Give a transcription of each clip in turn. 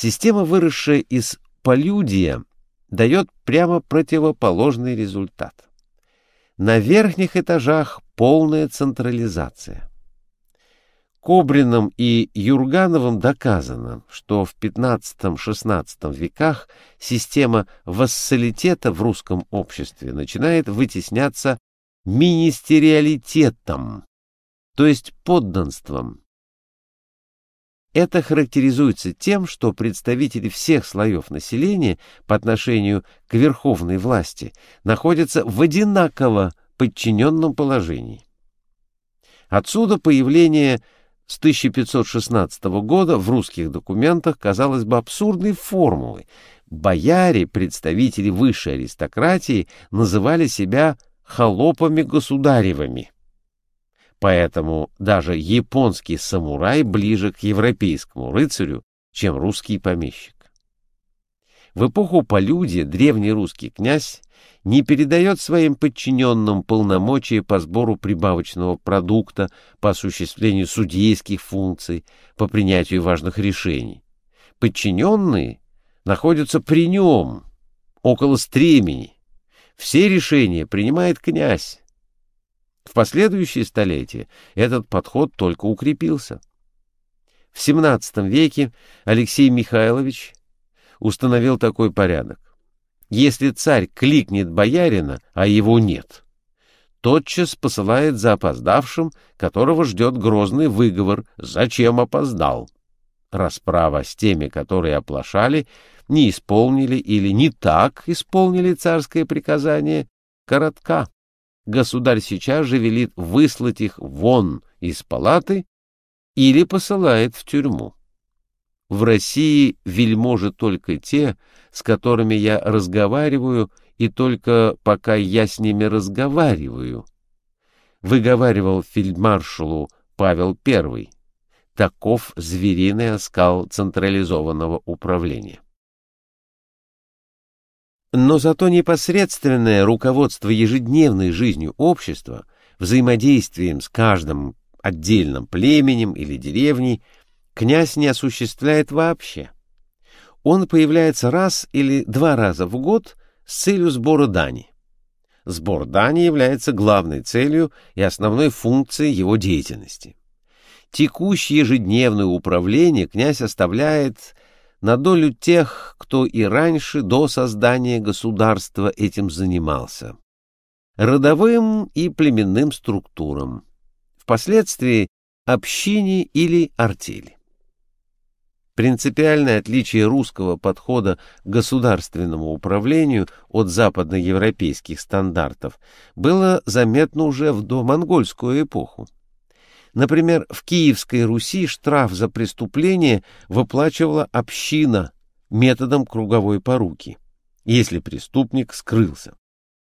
Система, выросшая из полюдия, дает прямо противоположный результат. На верхних этажах полная централизация. Кобриным и Юргановым доказано, что в XV-XVI веках система вассалитета в русском обществе начинает вытесняться министериалитетом, то есть подданством. Это характеризуется тем, что представители всех слоев населения по отношению к верховной власти находятся в одинаково подчиненном положении. Отсюда появление с 1516 года в русских документах, казалось бы, абсурдной формулы. Бояре, представители высшей аристократии, называли себя холопами-государевыми. Поэтому даже японский самурай ближе к европейскому рыцарю, чем русский помещик. В эпоху полюдия древний русский князь не передает своим подчиненным полномочия по сбору прибавочного продукта, по осуществлению судейских функций, по принятию важных решений. Подчиненные находятся при нем, около стремени. Все решения принимает князь. В последующие столетия этот подход только укрепился. В XVII веке Алексей Михайлович установил такой порядок. Если царь кликнет боярина, а его нет, тотчас посылает за опоздавшим, которого ждет грозный выговор «Зачем опоздал?». Расправа с теми, которые оплошали, не исполнили или не так исполнили царское приказание, коротка. Государь сейчас же велит выслать их вон из палаты или посылает в тюрьму. В России вельможи только те, с которыми я разговариваю, и только пока я с ними разговариваю. Выговаривал фельдмаршалу Павел I. Таков звериный оскал централизованного управления. Но зато непосредственное руководство ежедневной жизнью общества, взаимодействием с каждым отдельным племенем или деревней – князь не осуществляет вообще. Он появляется раз или два раза в год с целью сбора дани. Сбор дани является главной целью и основной функцией его деятельности. Текущее ежедневное управление князь оставляет на долю тех, кто и раньше, до создания государства, этим занимался. Родовым и племенным структурам. Впоследствии общине или артели. Принципиальное отличие русского подхода к государственному управлению от западноевропейских стандартов было заметно уже в домонгольскую эпоху. Например, в Киевской Руси штраф за преступление выплачивала община методом круговой поруки, если преступник скрылся.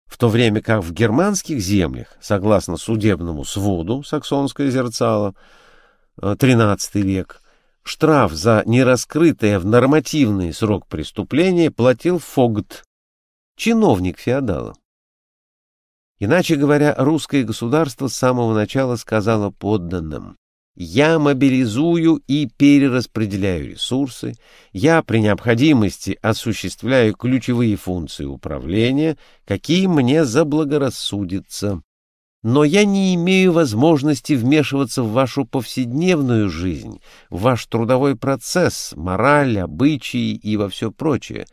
В то время как в германских землях, согласно судебному своду «Саксонское зерцало», XIII э, век, Штраф за нераскрытое в нормативный срок преступления платил фогт, чиновник феодала. Иначе говоря, русское государство с самого начала сказало подданным «Я мобилизую и перераспределяю ресурсы, я при необходимости осуществляю ключевые функции управления, какие мне заблагорассудится но я не имею возможности вмешиваться в вашу повседневную жизнь, в ваш трудовой процесс, мораль, обычаи и во все прочее.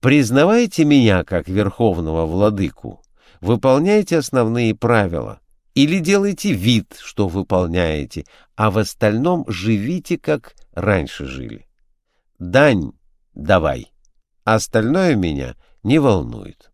Признавайте меня как верховного владыку, выполняйте основные правила или делайте вид, что выполняете, а в остальном живите, как раньше жили. Дань давай, остальное меня не волнует.